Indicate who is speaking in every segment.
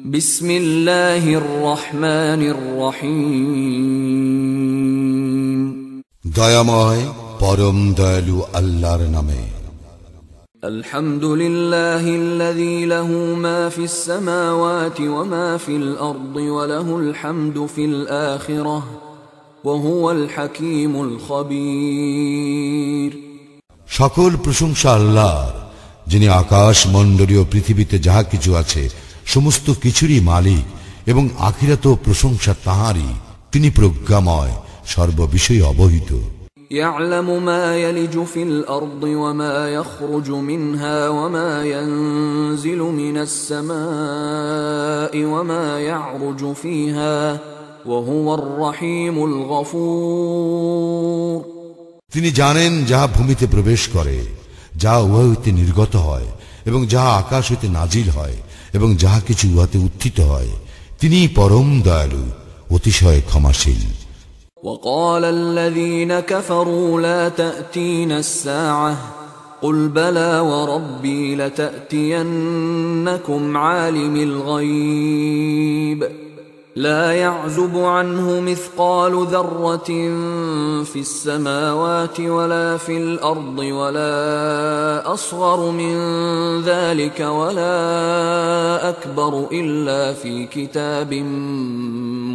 Speaker 1: بسم الله الرحمن الرحيم
Speaker 2: দয়াময় পরম দয়ালু আল্লাহর নামে
Speaker 1: الحمد لله الذي له ما في السماوات وما في الأرض وله الحمد في الآخرة وهو الحكيم الخبير
Speaker 2: সকল প্রশংসা আল্লাহর যিনি আকাশ মণ্ডলীয় পৃথিবীতে যাহা কিছু আছে সমস্ত কিছুরই মালিক এবং আখিরাত প্রশংসা তাহারই তিনি প্রজ্ঞাময় সর্ববিষয়ে অবহিত
Speaker 1: يعلم ما يلج في الأرض وما يخرج منها وما ينزل من السماء وما يعرج فيها وهو الرحيم الغفور
Speaker 2: তিনি জানেন যাহা ভূমিতে প্রবেশ করে যাহা উহা হইতে নির্গত হয় এবং যাহা আকাশ হইতে নাজিল হয় এবং যাহা কিছু উহাতে উত্থিত হয় তিনি পরম দয়ালু অতিশয় ক্ষমাশীল
Speaker 1: وقال الذين كفروا لا تأتين الساعة قل بلى وربي لتأتينكم عالم الغيب لا يعزب عنه مثقال ذرة في السماوات ولا في الأرض ولا أصغر من ذلك ولا أكبر إلا في كتاب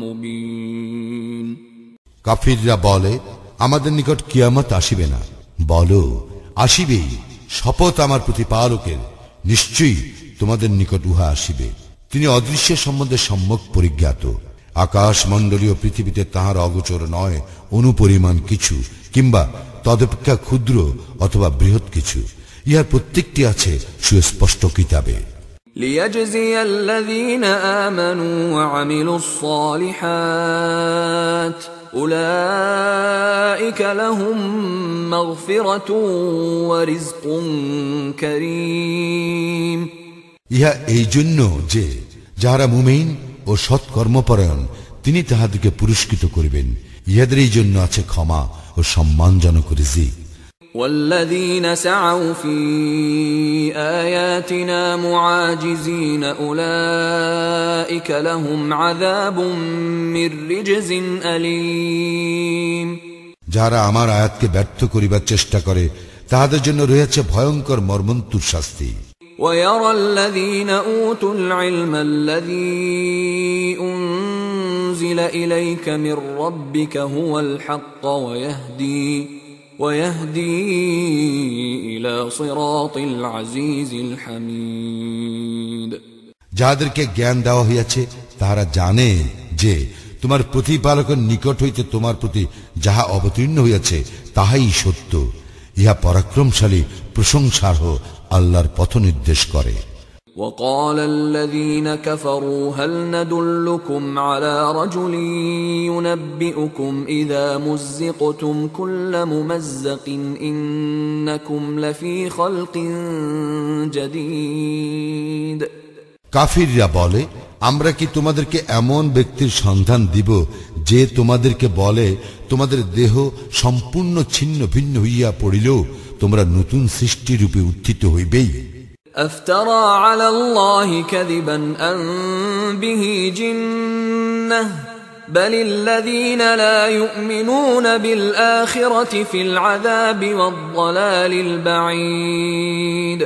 Speaker 1: مبين
Speaker 2: কাফিররা বলে আমাদের নিকট কিয়ামত আসিবে না বলো আসিবেই শপথ আমার প্রতিপালকের নিশ্চয়ই তোমাদের নিকট উহা আসিবে তিনি অদৃশ্য সম্বন্ধে সম্যক পরিজ্ঞাত আকাশ মণ্ডলীয় পৃথিবীতে তাহার অগোচর নয় অনুপরিমাণ কিছু কিংবা তদপেক্ষা ক্ষুদ্র অথবা বৃহৎ কিছু ইহার প্রত্যেকটি আছে সুস্পষ্ট কিতাবে
Speaker 1: ليجزي الذين آمنوا وعملوا الصالحات أولئك لهم مغفرة ورزق كريم
Speaker 2: ইহা এই জন্য যে যাহারা মুমেইন ও সৎকর্মপরায়ণ তিনি তাহাদেরকে পুরস্কৃত করিবেন ইহাদের এই জন্য আছে ক্ষমা ও সম্মানজনক রিজিক
Speaker 1: والذين سعوا في آياتنا معاجزين أولئك لهم عذاب من رجز أليم
Speaker 2: যাহারা আমার আয়াতকে ব্যর্থ করিবার চেষ্টা করে তাহাদের জন্য রয়েছে ভয়ঙ্কর মর্মন্তুর শাস্তি
Speaker 1: ويرى الذين أوتوا العلم الذي أنزل إليك من ربك هو الحق ويهدي ويهدي إلى صراط العزيز الحميد
Speaker 2: যাহাদেরকে জ্ঞান দেওয়া হইয়াছে তাহারা জানে যে তোমার প্রতিপালকের নিকট হইতে তোমার প্রতি যাহা অবতীর্ণ হইয়াছে তাহাই সত্য ইহা পরাক্রমশালী প্রশংসার্হ আল্লাহর পথ নির্দেশ করে
Speaker 1: وقال الذين كفروا هل ندلكم على رجل ينبئكم إذا مزقتم كل ممزق إنكم لفي خلق جديد
Speaker 2: কাফিররা বলে আমরা কি তোমাদেরকে এমন ব্যক্তির সন্ধান দিব যে তোমাদেরকে বলে তোমাদের দেহ সম্পূর্ণ ছিন্ন ভিন্ন হইয়া পড়িলেও তোমরা নতুন সৃষ্টিরূপে উত্থিত হইবেই
Speaker 1: أفترى على الله كذبا أن به جنة بل الذين لا يؤمنون بالآخرة في العذاب والضلال البعيد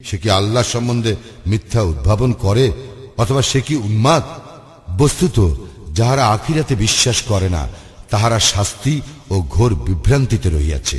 Speaker 2: সে কি আল্লাহ সম্বন্ধে মিথ্যা উদ্ভাবন করে অথবা সে কি উন্মাদ বস্তুত যাহারা আখিরাতে বিশ্বাস করে না তাহারা শাস্তি ও ঘোর বিভ্রান্তিতে রহিয়াছে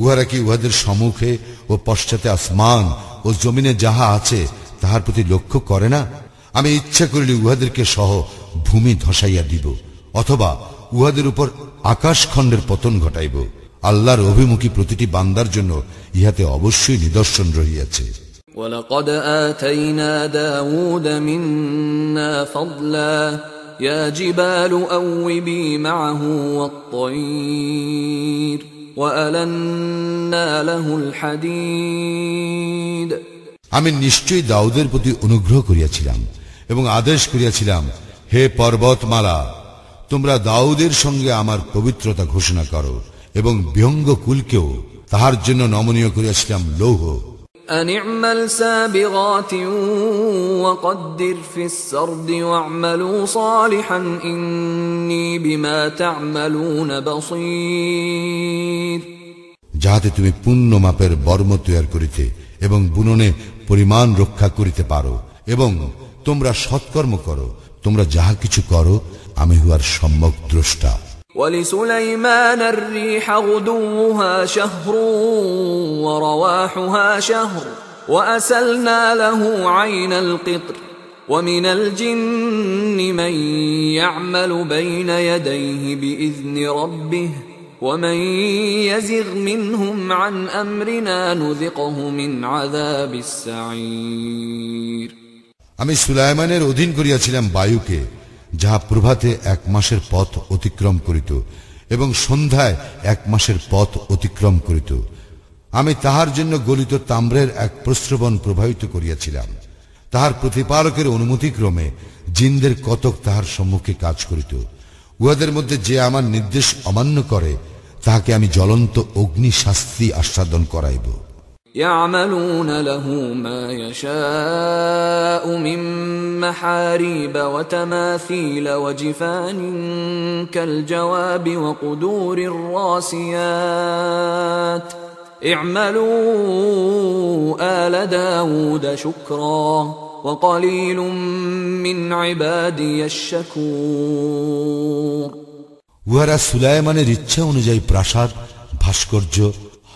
Speaker 2: উহারা কি উহাদের সম্মুখে ও পশ্চাতে আসমান ও জমিনে যাহা আছে তাহার প্রতি লক্ষ্য করে না আমি ইচ্ছা করিলে উহাদেরকে সহ ভূমি ধসাইয়া দিব অথবা উহাদের উপর আকাশখণ্ডের পতন ঘটাইব আল্লাহর অভিমুখী প্রতিটি বান্দার জন্য ইহাতে অবশ্যই নিদর্শন রহিয়াছে
Speaker 1: ولقد آتينا داود منا فضلا يا جبال أوبي معه والطير وألنا له الحديد
Speaker 2: আমি নিশ্চয়ই দাউদের প্রতি অনুগ্রহ করিয়াছিলাম এবং আদেশ করিয়াছিলাম, হে পর্বতমালা, তোমরা দাউদের সঙ্গে আমার পবিত্রতা ঘোষণা করো এবং বিহঙ্গ কুলকেও তাহার জন্য নমনীয় করিয়াছিলাম লৌহ।
Speaker 1: أن اعمل سابغات وقدر في السرد واعملوا صالحا إني بما تعملون بصير
Speaker 2: যাহাতে তুমি পূর্ণ মাপের বর্ম তৈয়ার করিতে এবং বুননে পরিমাণ রক্ষা করিতে পারো এবং তোমরা সৎকর্ম করো তোমরা যাহা কিছু করো আমি হুয়ার সম্যক দ্রষ্টা
Speaker 1: ولسليمان الريح غدوها شهر ورواحها شهر وأسلنا له عين القطر ومن الجن من يعمل بين يديه بإذن ربه ومن يزغ منهم عن أمرنا نذقه من عذاب السعير
Speaker 2: আমি সুলাইমানের অধীন করিয়াছিলাম বায়ুকে যাহা প্রভাতে এক মাসের পথ অতিক্রম করিত এবং সন্ধ্যায় এক মাসের পথ অতিক্রম করিত। আমি তাহার জন্য গলিত তাম্রের এক প্রশ্রবণ প্রবাহিত করিয়াছিলাম। তাহার প্রতিপালকের অনুমতিক্রমে জিনদের কতক তাহার সম্মুখে কাজ করিত। উহাদের মধ্যে যে আমার নির্দেশ অমান্য করে, তাহাকে আমি জ্বলন্ত অগ্নি শাস্তি আস্বাদন করাইব।
Speaker 1: يعملون له ما يشاء من محاريب وتماثيل وجفان كالجواب وقدور الراسيات اعملوا آل داود شكرا وقليل من عبادي الشكور
Speaker 2: উহারা সুলাইমানের ইচ্ছা অনুযায়ী প্রাসাদ ভাস্কর্য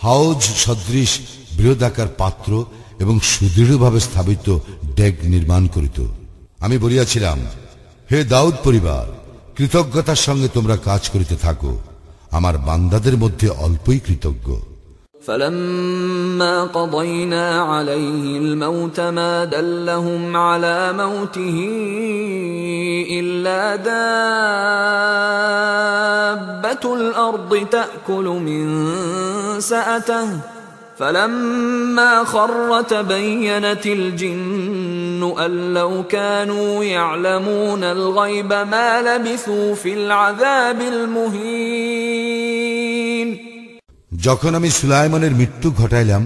Speaker 2: হাউজ সদৃশ বৃহদাকার পাত্র এবং সুদৃঢ়ভাবে স্থাপিত ডেগ নির্মাণ করিত আমি বলিয়াছিলাম হে দাউদ পরিবার কৃতজ্ঞতার সঙ্গে তোমরা কাজ করিতে থাকো আমার বান্দাদের মধ্যে অল্পই কৃতজ্ঞ
Speaker 1: فلما قضينا عليه الموت ما دلهم على موته إلا دابة الأرض تأكل من سأته فلما خر تبينت الجن أن لو كانوا يعلمون الغيب ما لبثوا في العذاب المهين
Speaker 2: যখন আমি সুলাইমানের মৃত্যু ঘটাইলাম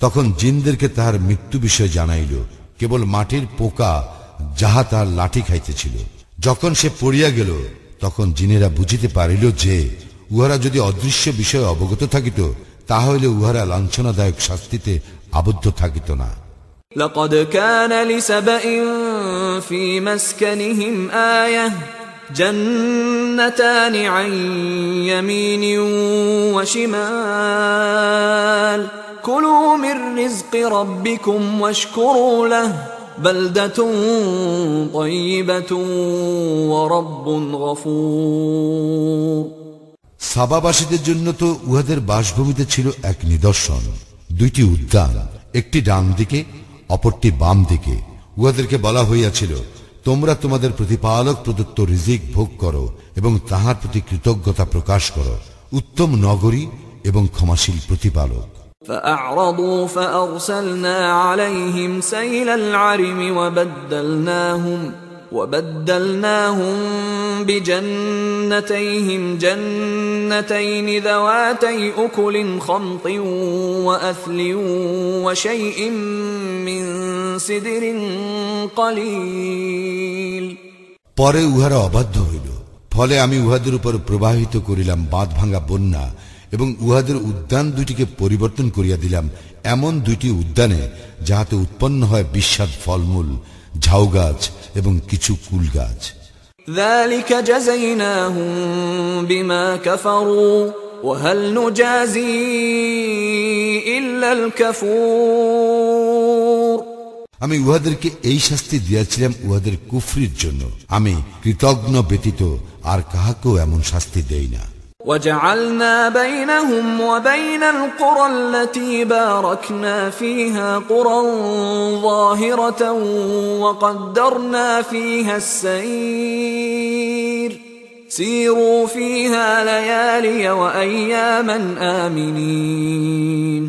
Speaker 2: তখন জিনদেরকে তাহার মৃত্যু বিষয়ে জানাইল কেবল মাটির পোকা যাহা তাহার লাঠি খাইতেছিল যখন সে পড়িয়া গেল তখন জিনেরা বুঝিতে পারিল যে উহারা যদি অদৃশ্য বিষয়ে অবগত থাকিত তাহলে উহারা লাঞ্ছনাদায়ক শাস্তিতে আবদ্ধ থাকিত না
Speaker 1: لقد كان لسبإ في مسكنهم آية جنتان عن يمين وشمال كلوا من رزق ربكم واشكروا له بلدة طيبة ورب غفور
Speaker 2: সাবাবাসীদের জন্য তো উহাদের বাসভূমিতে ছিল এক নিদর্শন দুইটি উদ্যান একটি ডান দিকে অপরটি বাম দিকে উহাদেরকে বলা হইয়াছিল তোমরা তোমাদের প্রতিপালক প্রদত্ত রিজিক ভোগ করো এবং তাহার প্রতি কৃতজ্ঞতা প্রকাশ করো উত্তম নগরী এবং ক্ষমাশীল প্রতিপালক
Speaker 1: فأعرضوا فأرسلنا عليهم سيل العرم وبدلناهم وبدلناهم بجنتيهم جنتين ذواتي أكل خمط وأثل وشيء من سدر قليل
Speaker 2: পরে উহারা অবাধ্য হইল ফলে আমি উহাদের উপর প্রবাহিত করিলাম বাঁধ ভাঙা বন্যা এবং উহাদের উদ্যান দুইটিকে পরিবর্তন করিয়া দিলাম এমন দুইটি উদ্যানে যাহাতে উৎপন্ন হয় বিস্বাদ ফলমূল ঝাউ গাছ এবং কিছু কুল গাছ
Speaker 1: ذلك جزيناهم بما كفروا وهل نجازي إلا الكفور
Speaker 2: আমি উহাদেরকে এই শাস্তি দিয়াছিলাম উহাদের কুফরির জন্য আমি কৃতজ্ঞ ব্যতীত আর কাহাকেও এমন শাস্তি দেই না
Speaker 1: وجعلنا بينهم وبين القرى التي باركنا فيها قرى ظاهرة وقدرنا فيها السير سيروا فيها ليالي وأياما آمنين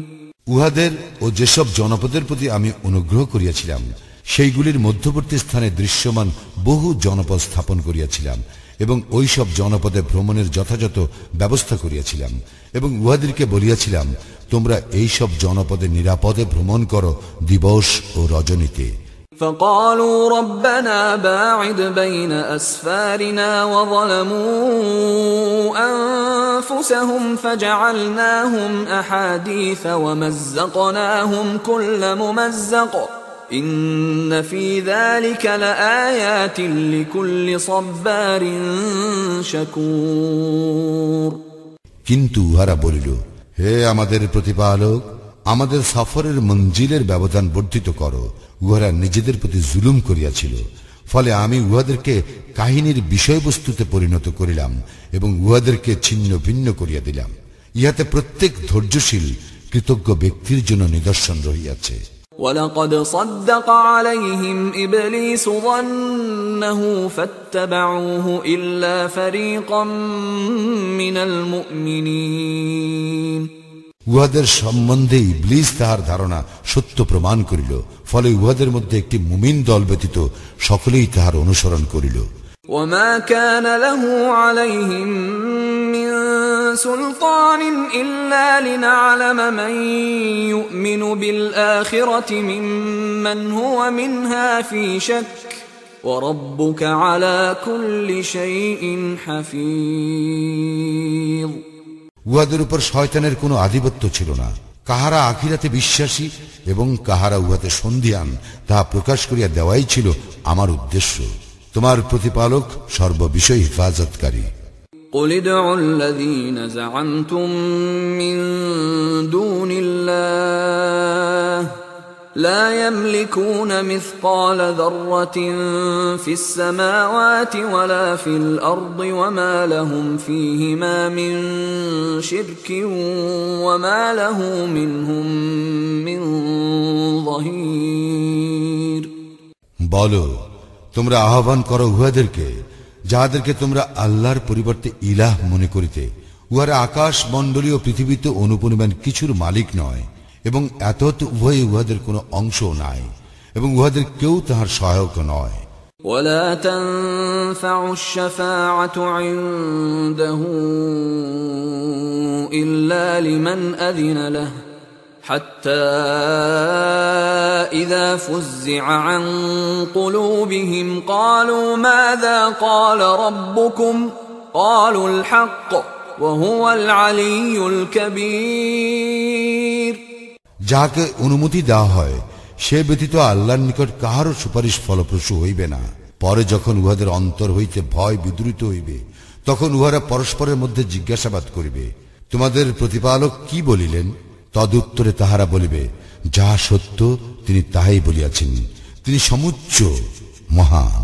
Speaker 2: উহাদের ও যেসব জনপদের প্রতি আমি অনুগ্রহ করিয়াছিলাম সেইগুলির মধ্যবর্তী স্থানে দৃশ্যমান বহু জনপদ স্থাপন করিয়াছিলাম এবং ওই সব জনপদে ভ্রমণের যথাযথ ব্যবস্থা করিয়াছিলাম এবং উহাদেরকে বলিয়াছিলাম তোমরা এই সব জনপদে নিরাপদে ভ্রমণ করো দিবস ও রজনীতে
Speaker 1: فقالوا ربنا باعد بين أسفارنا وظلموا أنفسهم فجعلناهم أحاديث ومزقناهم كل ممزق
Speaker 2: কিন্তু উহারা বলিল, হে আমাদের প্রতিপালক, আমাদের সফরের মঞ্জিলের ব্যবধান বর্ধিত করো। উহারা নিজেদের প্রতি জুলুম করিয়াছিল, ফলে আমি উহাদেরকে কাহিনীর বিষয়বস্তুতে পরিণত করিলাম এবং উহাদেরকে ছিন্ন ভিন্ন করিয়া দিলাম। ইহাতে প্রত্যেক ধৈর্যশীল, কৃতজ্ঞ ব্যক্তির জন্য নিদর্শন রহিয়াছে।
Speaker 1: ولقد صدق عليهم إبليس ظنه فاتبعوه إلا فريقا من المؤمنين
Speaker 2: উহাদের সম্বন্ধে ইবলিস তাহার ধারণা সত্য প্রমাণ করিল ফলে উহাদের মধ্যে একটি মুমিন দল ব্যতীত সকলেই তাহার অনুসরণ করিল
Speaker 1: وما كان له عليهم من سلطان إلا لنعلم من يؤمن بالآخرة ممن هو منها في شك وربك على كل شيء حفيظ
Speaker 2: উহাদের উপর শয়তানের কোনো আধিপত্য ছিল না কাহারা আখিরাতে বিশ্বাসী এবং কাহারা উহাতে সন্ধিয়ান তাহা প্রকাশ করিয়া দেওয়াই ছিল আমার উদ্দেশ্য তোমার প্রতিপালক সর্ববিষয় হেফাজতকারী
Speaker 1: قل ادعوا الذين زعمتم من دون الله لا يملكون مثقال ذرة في السماوات ولا في الأرض وما لهم فيهما من شرك وما له منهم من ظهير
Speaker 2: বলো তোমরা আহ্বান করো উহাদেরকে যাহাদেরকে তোমরা আল্লাহর পরিবর্তে ইলাহ মনে করিতে উহারা আকাশ মণ্ডলীয় পৃথিবীতে অনুপরিমাণ কিছুর মালিক নয় এবং এত উভয়ে উহাদের কোনো অংশ নাই এবং উহাদের কেউ তাহার সহায়ক নয়
Speaker 1: ولا تنفع الشفاعة عنده إلا لمن أذن له حتى إذا فزع عن قلوبهم قالوا ماذا قال ربكم قالوا الحق وهو العلي الكبير
Speaker 2: যাহাকে অনুমতি দেওয়া হয় সে ব্যতীত আল্লাহর নিকট কাহারও সুপারিশ ফলপ্রসূ হইবে না পরে যখন উহাদের অন্তর হইতে ভয় বিদ্রুত হইবে তখন উহারা পরস্পরের মধ্যে জিজ্ঞাসাবাদ করিবে তোমাদের প্রতিপালক কি বলিলেন তদুত্তরে তাহারা বলিবে যাহা সত্য তিনি তাহাই বলিয়াছেন তিনি সমুচ্চ মহান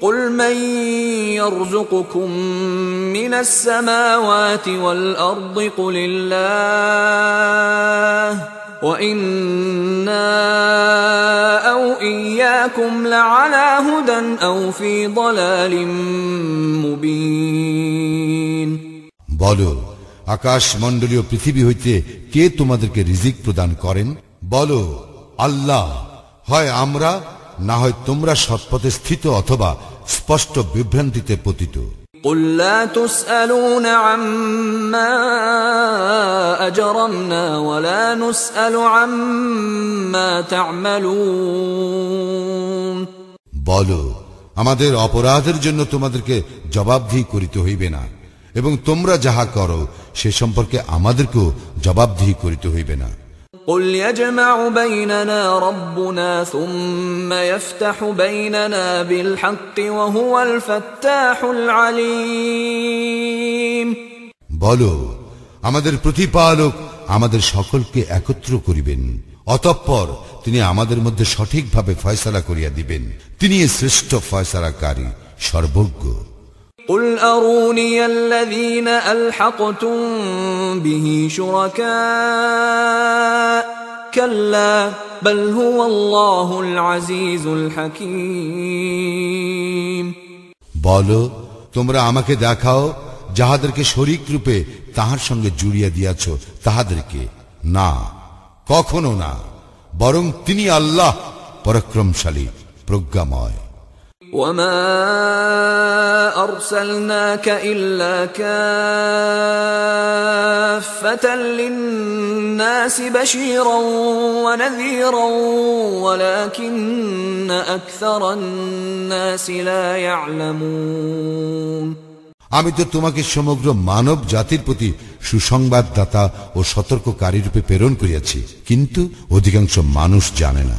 Speaker 1: قل من يرزقكم من السماوات والأرض قل الله وإنا أو إياكم لعلى هدى أو في ضلال مبين
Speaker 2: বলো আকাশ মণ্ডলীয় পৃথিবী হইতে কে তোমাদেরকে রিজিক প্রদান করেন বলো আল্লাহ হয় আমরা না হয় তোমরা সৎপথে স্থিত অথবা স্পষ্ট বিভ্রান্তিতে পতিত
Speaker 1: قل لا تسألون عما أجرمنا ولا نسأل عما تعملون
Speaker 2: বলো আমাদের অপরাধের জন্য তোমাদেরকে জবাবদিহি করিতে হইবে না এবং তোমরা যাহা করো সে সম্পর্কে আমাদেরকেও জবাবদিহি করিতে হইবে না
Speaker 1: قل يجمع بيننا ربنا ثم يفتح بيننا بالحق وهو الفتاح العليم
Speaker 2: বলো আমাদের প্রতিপালক আমাদের সকলকে একত্র করিবেন অতঃপর তিনি আমাদের মধ্যে সঠিকভাবে ফয়সালা করিয়া দিবেন তিনি শ্রেষ্ঠ ফয়সালাকারী সর্বজ্ঞ
Speaker 1: قل أروني الذين ألحقتم به شركاء كلا بل هو الله العزيز الحكيم
Speaker 2: বলো তোমরা আমাকে দেখাও যাহাদেরকে শরিক রূপে তাহার সঙ্গে জুড়িয়ে দিয়াছ তাহাদেরকে না কখনো না বরং তিনি আল্লাহ পরাক্রমশালী প্রজ্ঞাময়
Speaker 1: وما أرسلناك إلا كافة للناس بشيرا ونذيرا ولكن أكثر الناس لا يعلمون
Speaker 2: আমি তো তোমাকে সমগ্র মানব জাতির প্রতি সুসংবাদদাতা ও সতর্ককারী রূপে প্রেরণ করিয়াছি কিন্তু অধিকাংশ মানুষ জানে না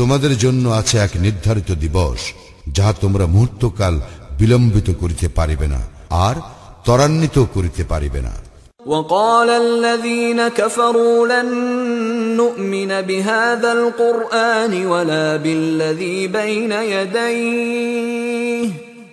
Speaker 2: তোমাদের জন্য আছে এক নির্ধারিত দিবস যাহা তোমরা মুহূর্তকাল বিলম্বিত করিতে পারিবে না আর ত্বরান্বিত করিতে পারিবে না
Speaker 1: وقال الذين كفروا لن نؤمن بهذا القرآن ولا بالذي بين يديه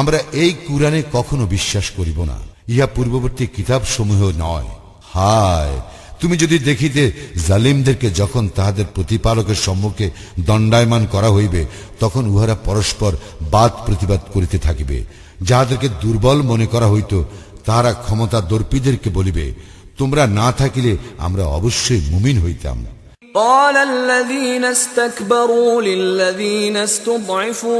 Speaker 2: আমরা এই কুরআনে কখনো বিশ্বাস করিব না। ইহা পূর্ববর্তী কিতাব সমূহ নয়। হায়, তুমি যদি দেখিতে জালিমদেরকে যখন তাহাদের প্রতিপালকের সম্মুখে দণ্ডায়মান করা হইবে, তখন উহারা পরস্পর বাদ প্রতিবাদ করিতে থাকিবে। যাহাদেরকে দুর্বল মনে করা হইত, তাহারা ক্ষমতা দর্পীদেরকে বলিবে, তোমরা না থাকিলে আমরা অবশ্যই মুমিন হইতাম।
Speaker 1: قال الذين استكبروا للذين استضعفوا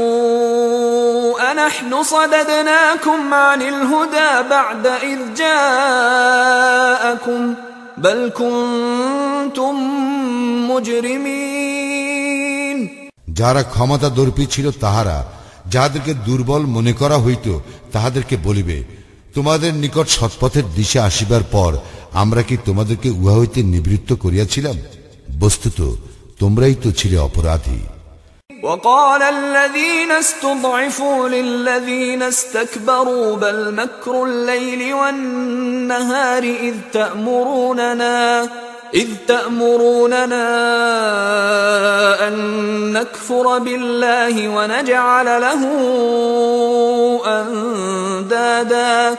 Speaker 1: أنحن صددناكم عن الهدى بعد إذ جاءكم بل كنتم مجرمين
Speaker 2: যারা ক্ষমতা দর্পী ছিল তাহারা যাহাদেরকে দুর্বল মনে করা হইত তাহাদেরকে বলিবে তোমাদের নিকট সৎপথের দিশা আসিবার পর আমরা কি তোমাদেরকে উহা হইতে নিবৃত্ত করিয়াছিলাম বস্তুত তোমরাই তো ছিলে অপরাধী
Speaker 1: وقال الذين استضعفوا للذين استكبروا بل مكر الليل والنهار إذ تأمروننا إذ تأمروننا أن نكفر بالله ونجعل له أندادا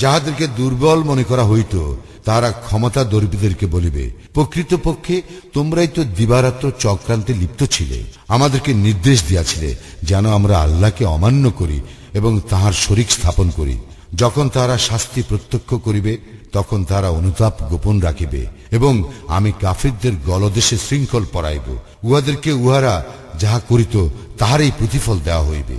Speaker 2: যাহাদেরকে দুর্বল মনে করা হইত তারা ক্ষমতা দর্বীদেরকে বলিবে, প্রকৃতপক্ষে তোমরাই তো দিবারাত্র চক্রান্তে লিপ্ত ছিলে, আমাদেরকে নির্দেশ দিয়াছিলে, যেন আমরা আল্লাহকে অমান্য করি এবং তাহার শরিক স্থাপন করি। যখন তারা শাস্তি প্রত্যক্ষ করিবে, তখন তারা অনুতাপ গোপন রাখিবে এবং আমি কাফিরদের গলদেশে শৃঙ্খল পরাইব। উহাদেরকে উহারা যাহা করিত, তাহারই প্রতিফল দেওয়া হইবে।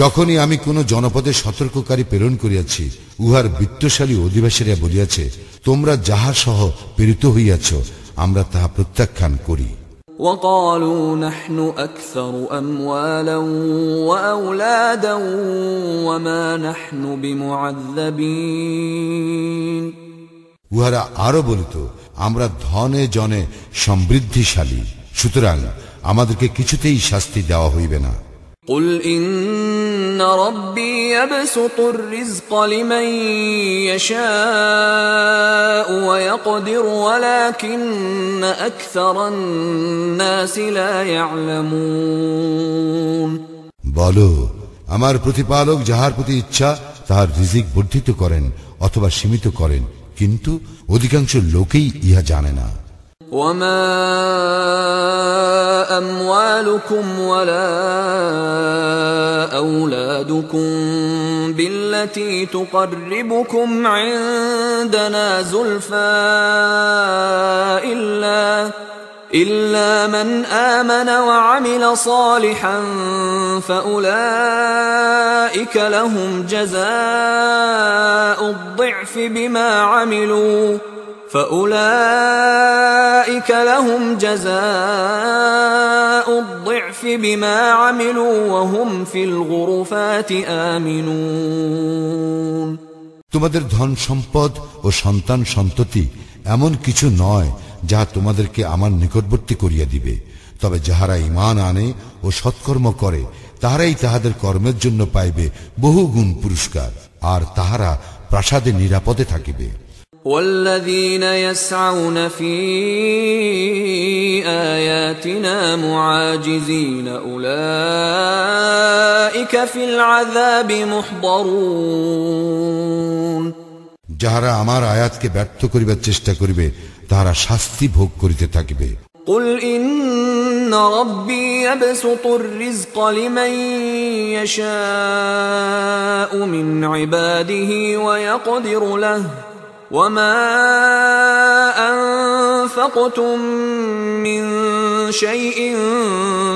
Speaker 2: যখনই আমি কোন জনপদে সতর্ককারী প্রেরণ করিয়াছি উহার বিত্তশালী অধিবাসীরা বলিয়াছে তোমরা যাহা সহ প্রেরিত হইয়াছ আমরা তাহা প্রত্যাখ্যান করি
Speaker 1: وقالوا نحن أكثر أموالا وأولادا وما نحن بمعذبين
Speaker 2: উহারা আরো বলিত আমরা ধনে জনে সমৃদ্ধিশালী সুতরাং আমাদেরকে কিছুতেই শাস্তি দেওয়া হইবে না
Speaker 1: قل إن ربي يبسط الرزق لمن يشاء ويقدر ولكن أكثر الناس لا يعلمون
Speaker 2: বলো আমার প্রতিপালক যাহার প্রতি ইচ্ছা তাহার রিজিক বর্ধিত করেন অথবা সীমিত করেন কিন্তু অধিকাংশ লোকেই ইহা জানে না
Speaker 1: وما أموالكم ولا أولادكم بالتي تقربكم عندنا زلفى إلا إلا من آمن وعمل صالحا فأولئك لهم جزاء الضعف بما عملوا فأولئك لهم جزاء الضعف بما عملوا وهم في الغرفات آمنون
Speaker 2: তোমাদের ধন সম্পদ ও সন্তান সন্ততি এমন কিছু নয় যাহা তোমাদেরকে আমার নিকটবর্তী করিয়া দিবে তবে যাহারা ইমান আনে ও সৎকর্ম করে তাহারাই তাহাদের কর্মের জন্য পাইবে বহু গুণ পুরস্কার আর তাহারা প্রাসাদে নিরাপদে থাকিবে
Speaker 1: والذين يسعون في آياتنا معاجزين أولئك في العذاب محضرون
Speaker 2: যাহারা আমার আয়াতকে ব্যর্থ করিবার চেষ্টা করিবে তাহারা শাস্তি ভোগ করিতে থাকিবে
Speaker 1: قل إن ربي يبسط الرزق لمن يشاء من عباده ويقدر له وما أنفقتم من شيء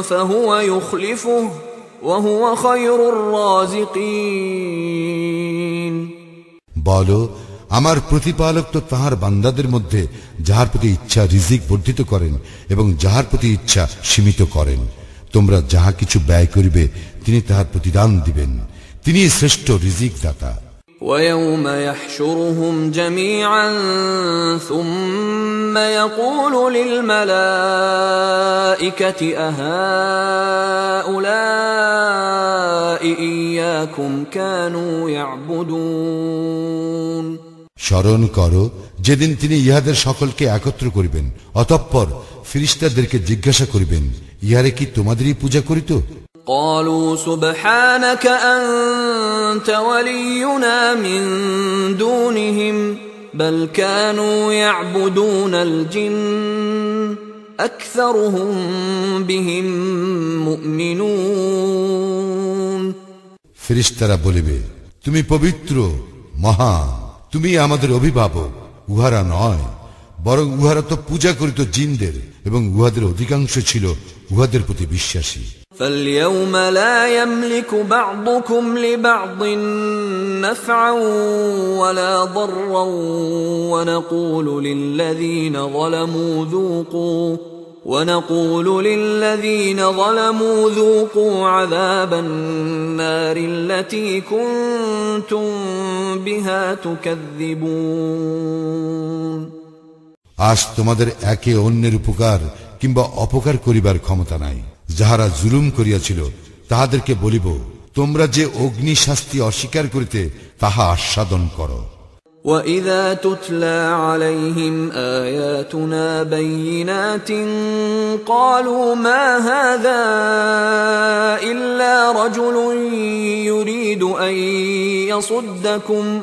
Speaker 1: فهو يخلفه وهو خير الرازقين
Speaker 2: বলো আমার প্রতিপালক তো তাহার বান্দাদের মধ্যে যাহার প্রতি ইচ্ছা রিজিক বর্ধিত করেন এবং যাহার প্রতি ইচ্ছা সীমিত করেন তোমরা যাহা কিছু ব্যয় করিবে তিনি তাহার প্রতিদান দিবেন তিনি শ্রেষ্ঠ রিজিক দাতা
Speaker 1: ويوم يحشرهم جميعا ثم يقول للملائكة أهؤلاء إياكم كانوا يعبدون
Speaker 2: স্মরণ করো যেদিন তিনি ইহাদের সকলকে একত্র করিবেন অতঃপর ফিরিস্তাদেরকে জিজ্ঞাসা করিবেন ইহারে কি তোমাদেরই পূজা করিত
Speaker 1: قالوا سبحانك أنت ولينا من دونهم بل كانوا يعبدون الجن أكثرهم بهم مؤمنون
Speaker 2: ফিরিস্তারা বলিবে তুমি পবিত্র মহা তুমি আমাদের অভিভাবক উহারা নয় বরং উহারা তো পূজা করিত জিনদের এবং উহাদের অধিকাংশ ছিল উহাদের প্রতি বিশ্বাসী
Speaker 1: فاليوم لا يملك بعضكم لبعض نفعا ولا ضرا ونقول للذين ظلموا ذوقوا ونقول للذين ظلموا ذوقوا عذاب النار التي كنتم بها تكذبون
Speaker 2: আজ তোমাদের একে অন্যের উপকার কিংবা অপকার করিবার ক্ষমতা নাই যাহারা জুলুম করিয়াছিল তাহাদেরকে বলিব তোমরা যে অগ্নি শাস্তি অস্বীকার করিতে তাহা আস্বাদন করো
Speaker 1: وإذا تتلى عليهم آياتنا بينات قالوا ما هذا إلا رجل يريد أن يصدكم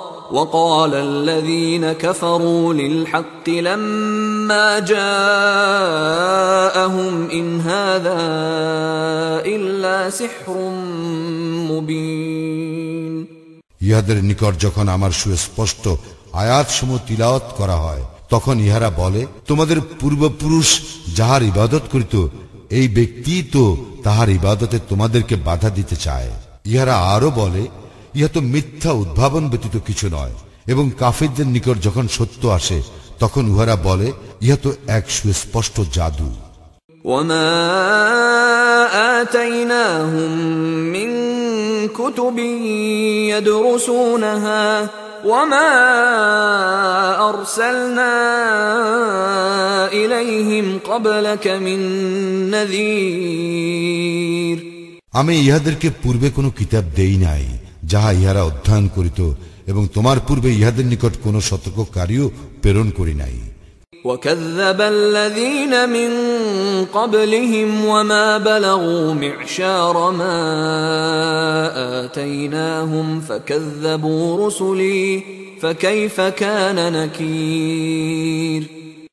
Speaker 1: وقال الذين كفروا للحق لما جاءهم إن هذا إلا سحر مبين
Speaker 2: ইহাদের নিকট যখন আমার সুস্পষ্ট আয়াত সমূহ তিলাওয়াত করা হয় তখন ইহারা বলে তোমাদের পূর্বপুরুষ যাহার ইবাদত করিত এই ব্যক্তি তো তাহার ইবাদতে তোমাদেরকে বাধা দিতে চায় ইহারা আরো বলে ইহা তো মিথ্যা উদ্ভাবন ব্যতীত কিছু নয় এবং কাফিরদের নিকট যখন সত্য আসে তখন উহারা বলে ইহা তো এক সুস্পষ্ট জাদু
Speaker 1: وما آتيناهم من كتب يدرسونها وما أرسلنا إليهم قبلك من نذير
Speaker 2: আমি ইহাদেরকে পূর্বে কোনো কিতাব দেই নাই যাহা ইহারা অধ্যয়ন করিত এবং তোমার পূর্বে ইহাদের নিকট কোনো সতর্ককারীও প্রেরণ করি নাই
Speaker 1: وكذب الذين من قبلهم وما بلغوا معشار ما آتيناهم فكذبوا رسلي فكيف كان نكير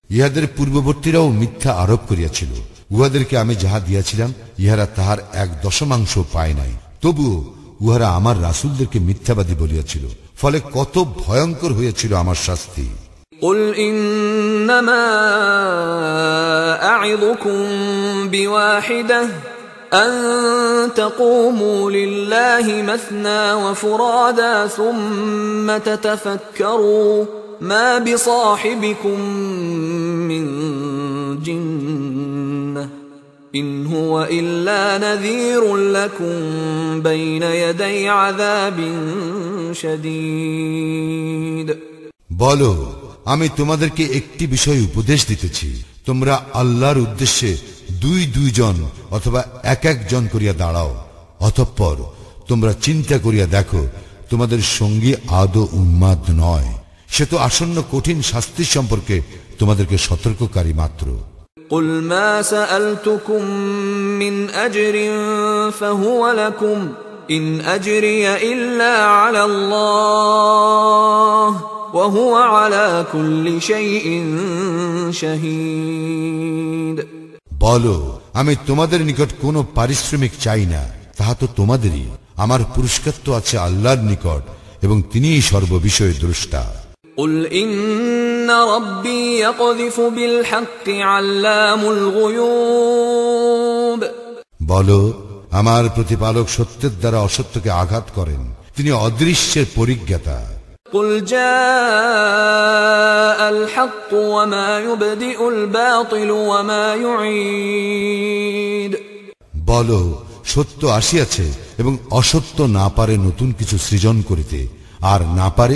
Speaker 2: ইহাদের পূর্ববর্তীরাও মিথ্যা আরোপ করিয়াছিল উহাদেরকে আমি যাহা দিয়াছিলাম ইহারা তাহার এক দশমাংশ পায় নাই তবুও উহারা আমার রাসুলদেরকে মিথ্যাবাদী বলিয়াছিল ফলে কত ভয়ঙ্কর হইয়াছিল আমার শাস্তি
Speaker 1: قل إنما أعظكم بواحدة أن تقوموا لله مثنى وفرادا ثم تتفكروا ما بصاحبكم من جنة ইন হুয়া ইল্লা লাকুম বাইনা ইয়াদাই আযাবিন শাদীদ
Speaker 2: বলো, আমি তোমাদেরকে একটি বিষয় উপদেশ দিতেছি। তোমরা আল্লাহর উদ্দেশ্যে দুই দুইজন অথবা এক একজন করিয়া দাঁড়াও। অতঃপর তোমরা চিন্তা করিয়া দেখো, তোমাদের সঙ্গী আদৌ উন্মাদ নয়। সে তো আসন্ন কঠিন শাস্তি সম্পর্কে তোমাদেরকে সতর্ককারী মাত্র।
Speaker 1: قل ما سألتكم من أجر فهو لكم إن أجري إلا على الله وهو على كل شيء شهيد
Speaker 2: বলো আমি তোমাদের নিকট কোনো পারিশ্রমিক চাই না তাহা তো তোমাদেরই আমার পুরস্কার তো আছে আল্লাহর নিকট এবং তিনিই সর্ববিষয়ে দ্রষ্টা
Speaker 1: قل إن ربي يقذف بالحق علام الغيوب
Speaker 2: বলো আমার প্রতিপালক সত্যের দ্বারা অসত্যকে আঘাত করেন তিনি অদৃশ্যের পরিজ্ঞাতা
Speaker 1: قل جاء الحق وما يبدئ الباطل وما يعيد
Speaker 2: বলো সত্য আসিয়াছে এবং অসত্য না পারে নতুন কিছু সৃজন করিতে আর না পারে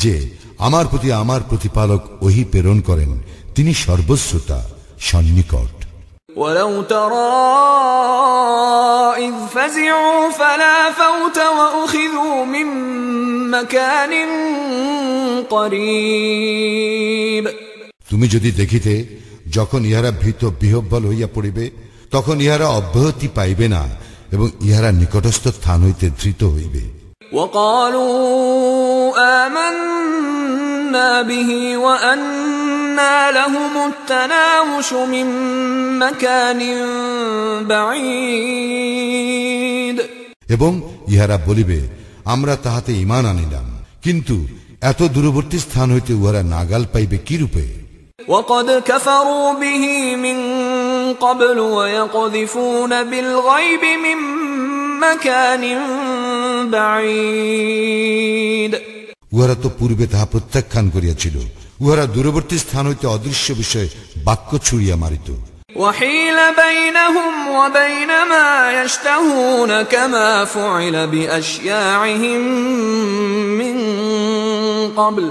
Speaker 2: যে আমার প্রতি আমার প্রতিপালক ওহি প্রেরণ করেন তিনি সর্বশ্রোতা সন্নিকট
Speaker 1: ولو ترى إذ فزعوا فلا فوت وأخذوا من مكان قريب
Speaker 2: তুমি যদি দেখিতে যখন ইহারা ভীত বিহব্বল হইয়া পড়িবে তখন ইহারা অব্যাহতি পাইবে না এবং ইহারা নিকটস্থ স্থান হইতে ধৃত হইবে
Speaker 1: وقالوا آمنا به وأنا لهم التناوش من مكان بعيد
Speaker 2: এবং ইহারা বলিবে আমরা তাহাতে ইমান আনিলাম কিন্তু এত দূরবর্তী স্থান হইতে উহারা নাগাল পাইবে কি রূপে
Speaker 1: وقد كفروا به من قبل ويقذفون بالغيب من مكان بعيد
Speaker 2: উহারা তো পূর্বে তাহা প্রত্যাখ্যান করিয়াছিল উহারা দূরবর্তী স্থান হইতে অদৃশ্য বিষয়ে বাক্য ছুড়িয়া মারিত
Speaker 1: وحيل بينهم وبين ما يشتهون كما فعل بأشياعهم من قبل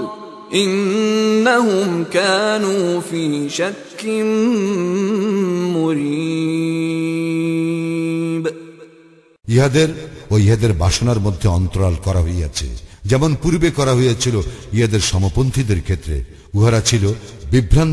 Speaker 1: إنهم كانوا في شك مريب
Speaker 2: ইহাদের ও ইহাদের বাসনার মধ্যে অন্তরাল করা হইয়াছে। যেমন পূর্বে করা হইয়াছিল ইহাদের সমপন্থীদের ক্ষেত্রে, উহারা ছিল বিভ্রান্ত